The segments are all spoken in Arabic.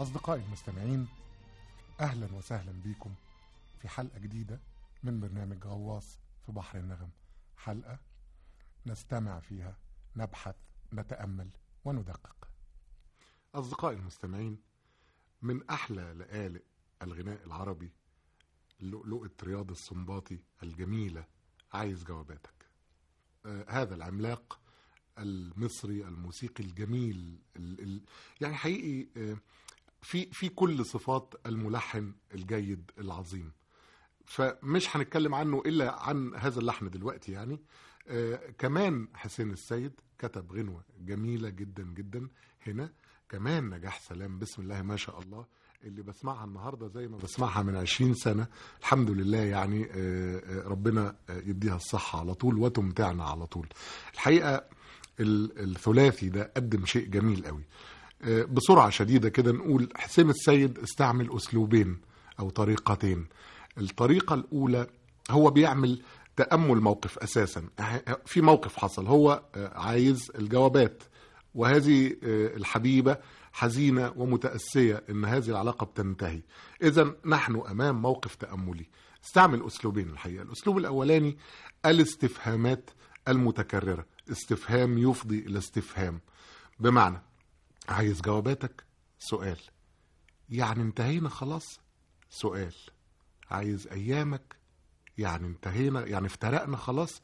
أصدقائي المستمعين أهلا وسهلا بكم في حلقة جديدة من برنامج غواص في بحر النغم. حلقة نستمع فيها نبحث نتأمل وندقق. أصدقائي المستمعين من أحلى لآلئ الغناء العربي لؤلؤة رياض السنباطي الجميلة عايز جواباتك. آه هذا العملاق المصري الموسيقي الجميل ال ال يعني حقيقي آه في في كل صفات الملحن الجيد العظيم. فمش هنتكلم عنه إلا عن هذا اللحن دلوقتي يعني. آه كمان حسين السيد كتب غنوة جميلة جدا جدا هنا. كمان نجاح سلام بسم الله ما شاء الله اللي بسمعها النهارده زي ما بسمعها من عشرين سنة. الحمد لله يعني آه ربنا يديها الصحة على طول وتمتعنا على طول. الحقيقة الثلاثي ده قدم شيء جميل قوي. بسرعة شديدة كده نقول حسين السيد استعمل أسلوبين أو طريقتين. الطريقة الأولى هو بيعمل تأمل موقف أساسا. في موقف حصل. هو عايز الجوابات. وهذه الحبيبة حزينة ومتأسية إن هذه العلاقة بتنتهي. إذا نحن أمام موقف تأملي. استعمل أسلوبين الحقيقة. الأسلوب الأولاني الاستفهامات المتكررة. استفهام يفضي إلى استفهام. بمعنى عايز جواباتك؟ سؤال. يعني انتهينا خلاص؟ سؤال. عايز أيامك؟ يعني انتهينا يعني افترقنا خلاص؟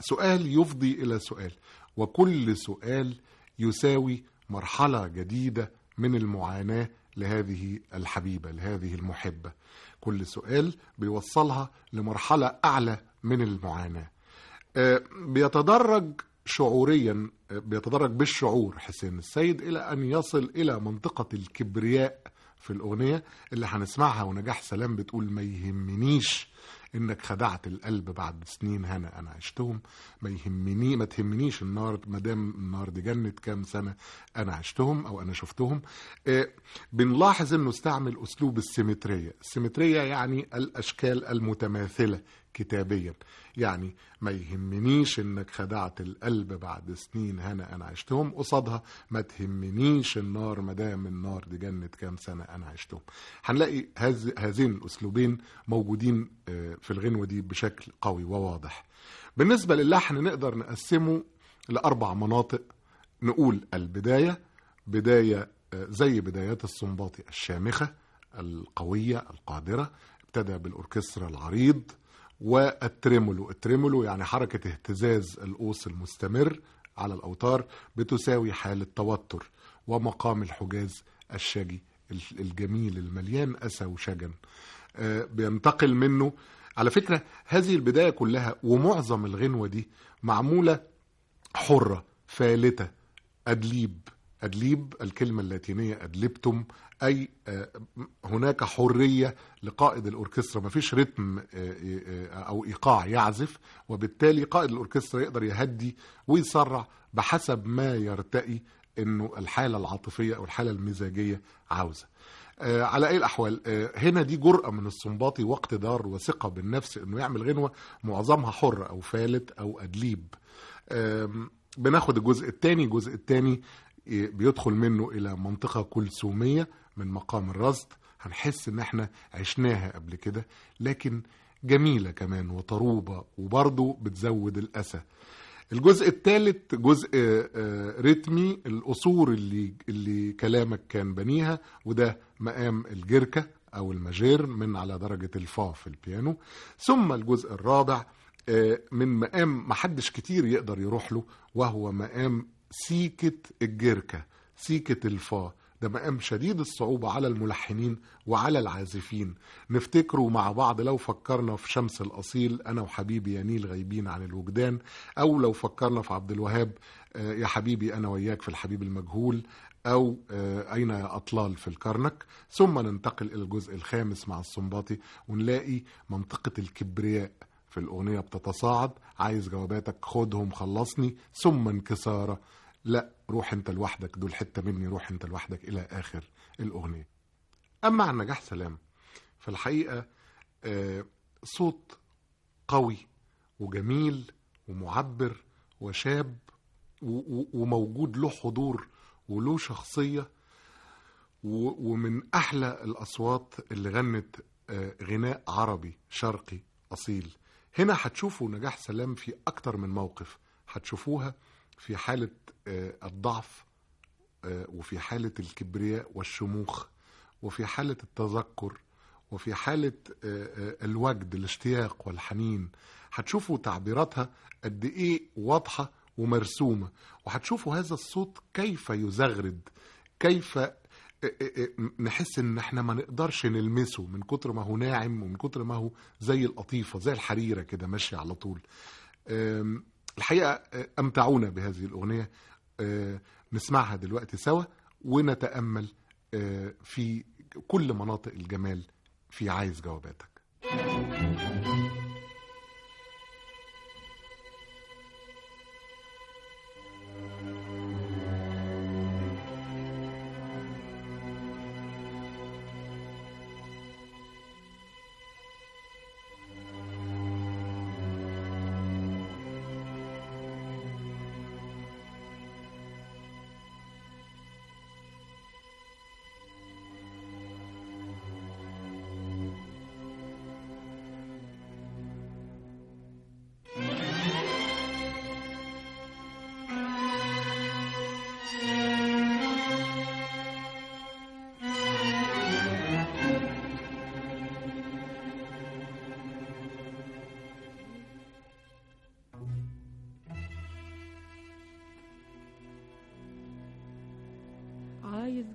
سؤال يفضي إلى سؤال. وكل سؤال يساوي مرحلة جديدة من المعاناة لهذه الحبيبة لهذه المحبة. كل سؤال بيوصلها لمرحلة أعلى من المعاناة. بيتدرج شعوريا بيتدرج بالشعور حسين السيد إلى أن يصل إلى منطقة الكبرياء في الأغنية اللي هنسمعها ونجاح سلام بتقول ما يهمنيش إنك خدعت القلب بعد سنين هنا أنا عشتهم. ما يهمني ما تهمنيش النار ما دام النار دي جنه كام سنة أنا عشتهم أو أنا شفتهم. آه بنلاحظ إنه استعمل أسلوب السيمترية. السيمترية يعني الأشكال المتماثلة. كتابيا يعني ما يهمنيش إنك خدعت القلب بعد سنين هنا أنا عشتهم قصادها ما تهمنيش النار ما دام النار دي جنة كام سنة أنا عشتهم. هنلاقي هذين الأسلوبين موجودين في الغنوة دي بشكل قوي وواضح. بالنسبة للحن نقدر نقسمه لأربع مناطق. نقول البداية بداية زي بدايات السنباطي الشامخة القوية القادرة ابتدى بالأوركسترا العريض وال tremolo. ال tremolo يعني حركة اهتزاز القوس المستمر على الأوتار بتساوي حالة توتر ومقام الحجاز الشجي الجميل المليان أسى وشجن. بينتقل منه. على فكرة هذه البداية كلها ومعظم الغنوة دي معمولة حرة فالتة أدليب أدليب الكلمة اللاتينية أدلبتم أي هناك حرية لقائد الأوركسترا مفيش رتم أو إيقاع يعزف وبالتالي قائد الأوركسترا يقدر يهدي ويسرع بحسب ما يرتقي أنه الحالة العاطفية أو الحالة المزاجية عاوزة. على أي الأحوال هنا دي جرأة من السنباطي واقتدار وثقة بالنفس أنه يعمل غنوة معظمها حر أو فالت أو أدليب. بناخد الجزء الثاني الجزء الثاني بيدخل منه إلى منطقة كلثومية من مقام الرصد. هنحس إن إحنا عشناها قبل كده لكن جميلة كمان وطروبة وبرضه بتزود الأسى. الجزء الثالث جزء رتمي الأصول اللي, اللي كلامك كان بنيها وده مقام الجهاركاه أو ال majeur من على درجة الفا في البيانو. ثم الجزء الرابع من مقام محدش كتير يقدر يروح له وهو مقام سيكاه الجهاركاه سيكاه الفا. ده مقام شديد الصعوبة على الملحنين وعلى العازفين. نفتكره مع بعض لو فكرنا في شمس الأصيل أنا وحبيبي يا نيل غايبين عن الوجدان أو لو فكرنا في عبد الوهاب يا حبيبي أنا وياك في الحبيب المجهول أو أين يا أطلال في الكرنك. ثم ننتقل إلى الجزء الخامس مع السنباطي ونلاقي منطقة الكبرياء. في الأغنية بتتصاعد. عايز جواباتك خدهم خلصني. ثم انكسارة. لا روح انت لوحدك. دول حتة مني. روح انت لوحدك إلى آخر الأغنية. أما عن نجاح سلام في الحقيقة آه صوت قوي وجميل ومعبر وشاب وموجود له حضور وله شخصية ومن أحلى الأصوات اللي غنت آه، غناء عربي شرقي أصيل. هنا هتشوفوا نجاح سلام في أكتر من موقف. هتشوفوها في حالة آه، الضعف آه، وفي حالة الكبرياء والشموخ وفي حالة التذكر وفي حالة آه، الوجد الاشتياق والحنين. هتشوفوا تعبيراتها قد إيه واضحة ومرسومة. وهتشوفوا هذا الصوت كيف يزغرد كيف نحس إن إحنا ما نقدرش نلمسه من كتر ما هو ناعم ومن كتر ما هو زي القطيفة زي الحريرة كده ماشية على طول. الحقيقة أه، أمتعونا بهذه الأغنية. أه، نسمعها دلوقتي سوا ونتأمل أه، في كل مناطق الجمال في عايز جواباتك. عايز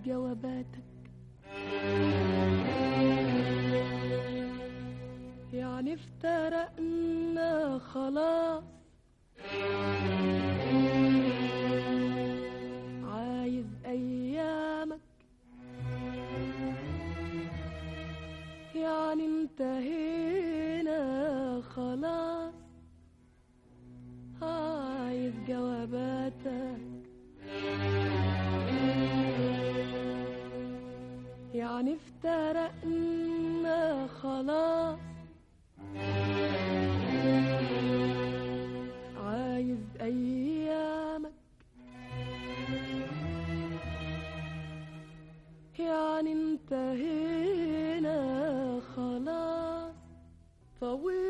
جواباتك. يعني افترقنا خلاص. عايز أيامك. يعني انتهينا خلاص. عايز جواباتك. افترقنا خلاص. عايز أيامك. يعني انتهينا خلاص. طويت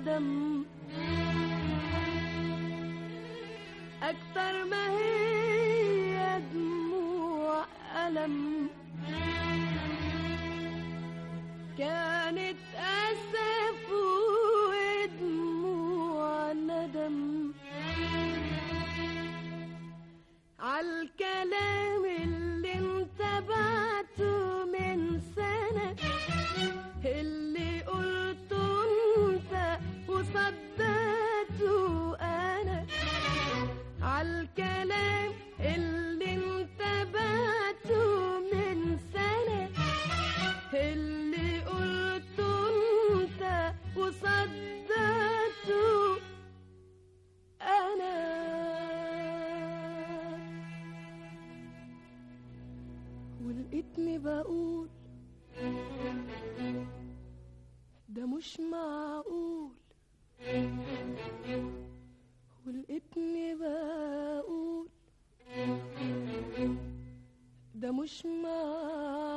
कदम لقيتني بقول ده مش معقول. ولقيتني بقول ده مش معقول.